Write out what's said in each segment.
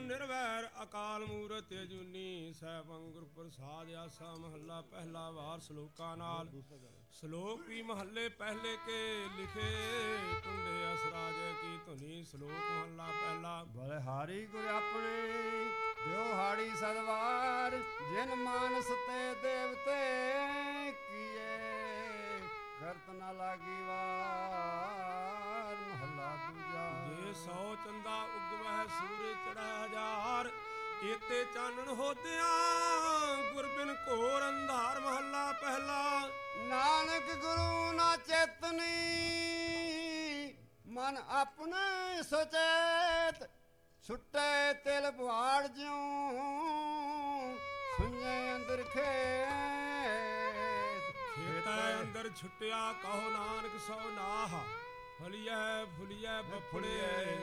ਨਿਰਵੈਰ ਅਕਾਲ ਮੂਰਤ ਅਜੂਨੀ। ਸੈਭੰ ਗੁਰ ਪ੍ਰਸਾਦ ਆਸਾ ਮਹੱਲਾ ਪਹਿਲਾ ਵਾਰ ਸ਼ਲੋਕਾਂ ਨਾਲ। ਸ਼ਲੋਕ ਵੀ ਮਹੱਲੇ ਪਹਿਲੇ ਕੇ ਲਿਖੇ। ਟੁੰਡੇ ਅਸਰਾਜੇ ਕੀ ਧੁਨੀ ਸ਼ਲੋਕ ਮਹੱਲਾ ਪਹਿਲਾ। ਬਲਹਾਰੀ ਗੁਰ ਆਪਣੇ ਦਿਓ ਹਾੜੀ ਸਦਵਾਰ। ਜਿਨ ਮਾਨਸ ਤੇ ਦੇਵਤੇ ਕੀਏ ਕਰਤ ਨਾ ਲਾਗੀ ਵਾਰ। ਮਹੱਲਾ ਦੂਜਾ। ਜੇ ਸੌ ਚੰਦਾ ਉਗਵਹਿ ਸੂਰਜ ਚੜਾ ਹਜ਼ਾਰ ਏਤੇ ਚਾਨਣ ਹੋਦਿਆਂ ਗੁਰਬਿਨ ਘੋਰ ਅੰਧਾਰ ਮਹੱਲਾ ਪਹਿਲਾ। ਨਾਨਕ ਗੁਰੂ ਨਾ ਚੇਤਨੀ ਮਨ ਆਪਣੇ ਸੁਚੇਤ। ਛੁੱਟੇ ਤਿਲ ਬੁਹਾੜ ਜਿਉ ਸੁਣੇ ਅੰਦਰ ਖੇਤ। ਖੇਤੈ ਅੰਦਰ ਛੁੱਟਿਆ ਕਹੋ ਨਾਨਕ ਸੋ ਨਾਹ। ਫਲੀਐ ਫੁਲੀਐ ਬਫੜੇ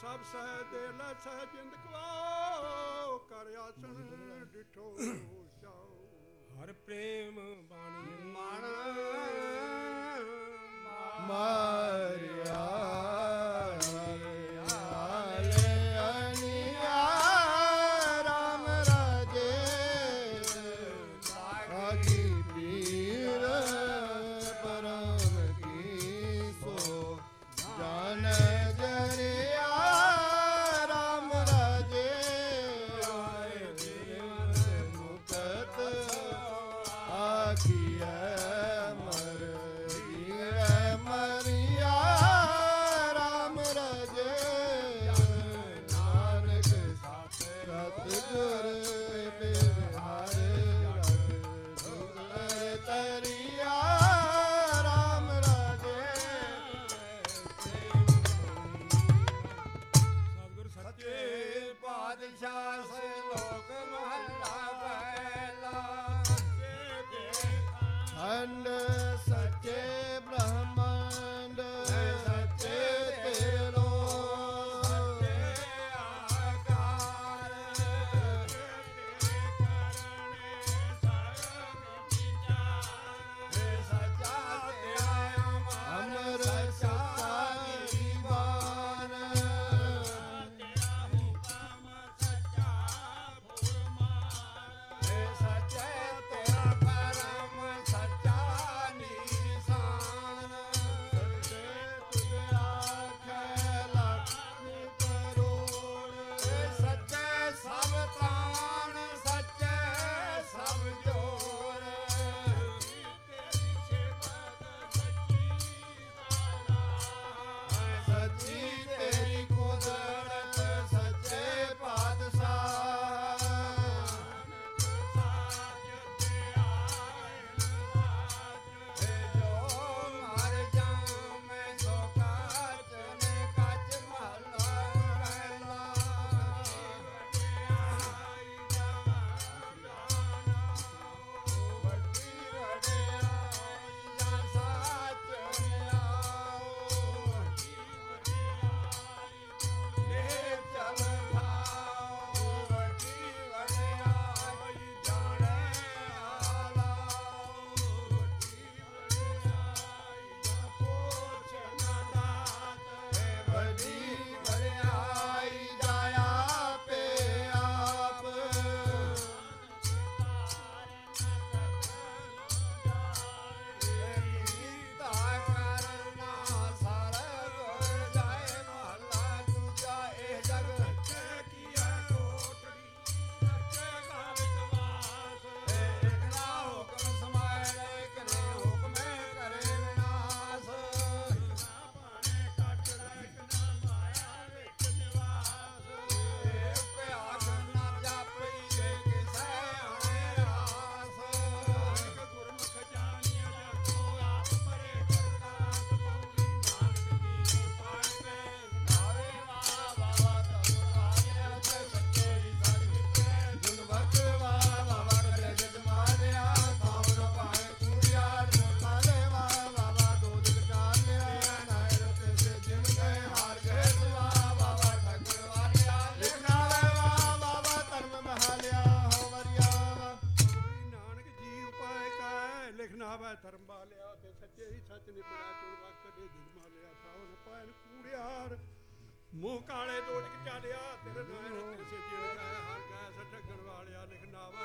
ਸਭ ਸਹਿ ਦੇ ਲੈ ਸਹਿ ਜਿੰਦ ਕਵਾਓ ਕਰ ਆਸਣ ਡਿਠੋ ਜਾਓ ਹਰ ਪ੍ਰੇਮ ਬਾਣੀ ਮਨ ਮਾਰਿਆ Party. ਧਰਮ ਵਾਲਿਆ ਤੇ ਸੱਚੇ ਹੀ ਸੱਚ ਨਿਪੜਾ ਚੁਣਵਾ ਕਦੇ ਦਿਲ ਮਾਲਿਆ ਮੂੰਹ ਕਾਲੇ ਦੋੜਕ ਚੜਿਆ ਤੇਰੇ ਨਾਮ ਤੇ ਜਿਹੜਾ ਹਰ ਗਾ ਸੱਚ ਗਣ ਵਾਲਿਆ ਲਿਖਨਾਵਾ